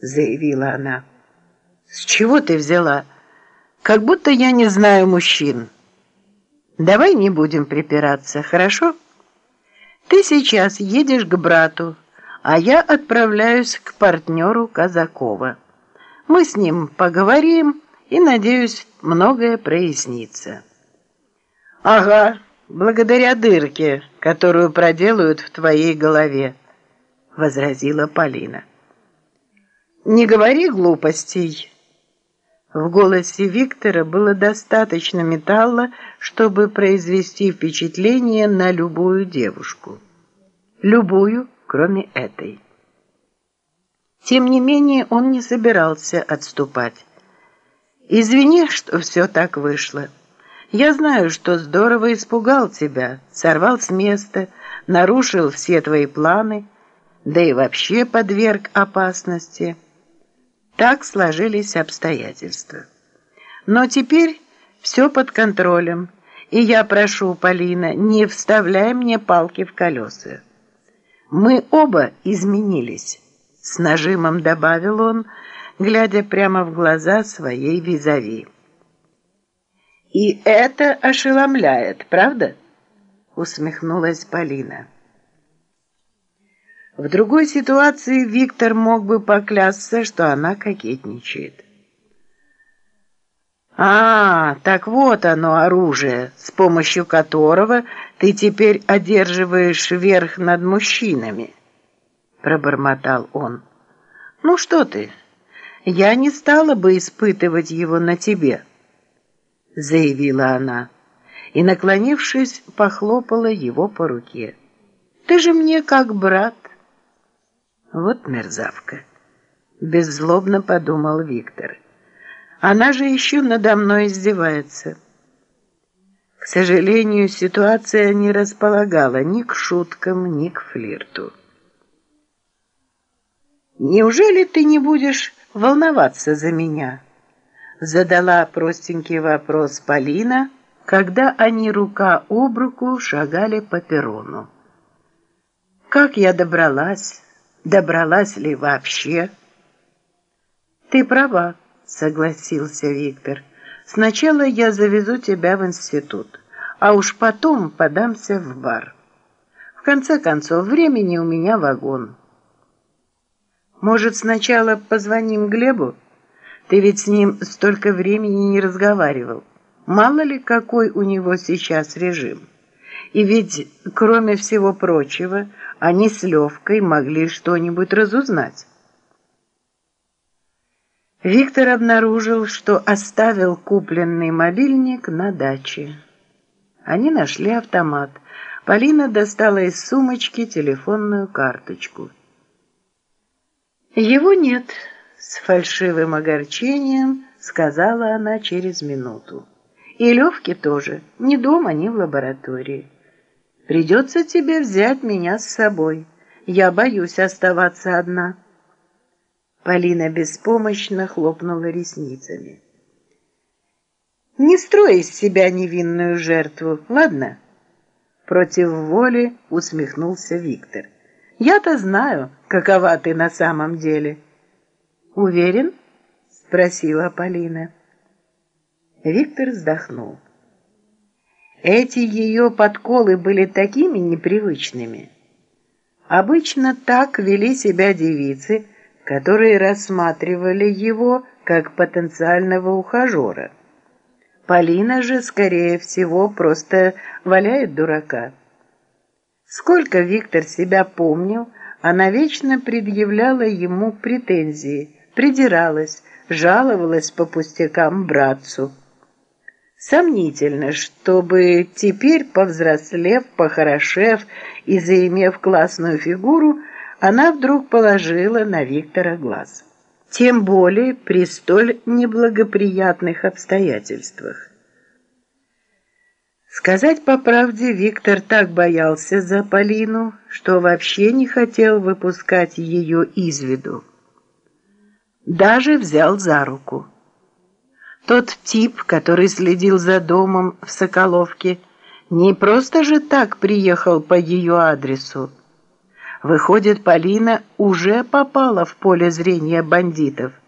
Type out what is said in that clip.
заявила она. «С чего ты взяла? Как будто я не знаю мужчин. Давай не будем припираться, хорошо? Ты сейчас едешь к брату, а я отправляюсь к партнеру Казакова. Мы с ним поговорим, и, надеюсь, многое прояснится». «Ага, благодаря дырке, которую проделают в твоей голове», — возразила Полина. «Не говори глупостей». В голосе Виктора было достаточно металла, чтобы произвести впечатление на любую девушку. Любую, кроме этой. Тем не менее, он не собирался отступать. «Извини, что все так вышло. Я знаю, что здорово испугал тебя, сорвал с места, нарушил все твои планы, да и вообще подверг опасности». Так сложились обстоятельства. Но теперь все под контролем, и я прошу, Полина, не вставляй мне палки в колеса. Мы оба изменились, с нажимом добавил он, глядя прямо в глаза своей визави. «И это ошеломляет, правда?» усмехнулась Полина. В другой ситуации Виктор мог бы поклясться, что она кокетничает. «А, так вот оно оружие, с помощью которого ты теперь одерживаешь верх над мужчинами», — пробормотал он. «Ну что ты, я не стала бы испытывать его на тебе», — заявила она и, наклонившись, похлопала его по руке. «Ты же мне как брат». Вот мерзавка. Беззлобно подумал Виктор. Она же еще надо мной издевается. К сожалению, ситуация не располагала ни к шуткам, ни к флирту. «Неужели ты не будешь волноваться за меня?» Задала простенький вопрос Полина, когда они рука об руку шагали по перрону. «Как я добралась?» Добралась ли вообще. Ты права, согласился Виктор. Сначала я завезу тебя в институт, а уж потом подамся в бар. В конце концов, времени у меня вагон. Может, сначала позвоним Глебу? Ты ведь с ним столько времени не разговаривал. Мало ли, какой у него сейчас режим. И ведь, кроме всего прочего, они с Левкой могли что-нибудь разузнать. Виктор обнаружил, что оставил купленный мобильник на даче. Они нашли автомат. Полина достала из сумочки телефонную карточку. «Его нет», — с фальшивым огорчением сказала она через минуту. «И Левки тоже, ни дома, ни в лаборатории». Придется тебе взять меня с собой. Я боюсь оставаться одна». Полина беспомощно хлопнула ресницами. «Не строй из себя невинную жертву, ладно?» Против воли усмехнулся Виктор. «Я-то знаю, какова ты на самом деле». «Уверен?» — спросила Полина. Виктор вздохнул. Эти ее подколы были такими непривычными. Обычно так вели себя девицы, которые рассматривали его как потенциального ухажера. Полина же, скорее всего, просто валяет дурака. Сколько Виктор себя помнил, она вечно предъявляла ему претензии, придиралась, жаловалась по пустякам братцу. Сомнительно, чтобы теперь, повзрослев, похорошев и заимев классную фигуру, она вдруг положила на Виктора глаз. Тем более при столь неблагоприятных обстоятельствах. Сказать по правде, Виктор так боялся за Полину, что вообще не хотел выпускать ее из виду. Даже взял за руку. Тот тип, который следил за домом в Соколовке, не просто же так приехал по ее адресу. Выходит, Полина уже попала в поле зрения бандитов –